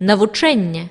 Навучення.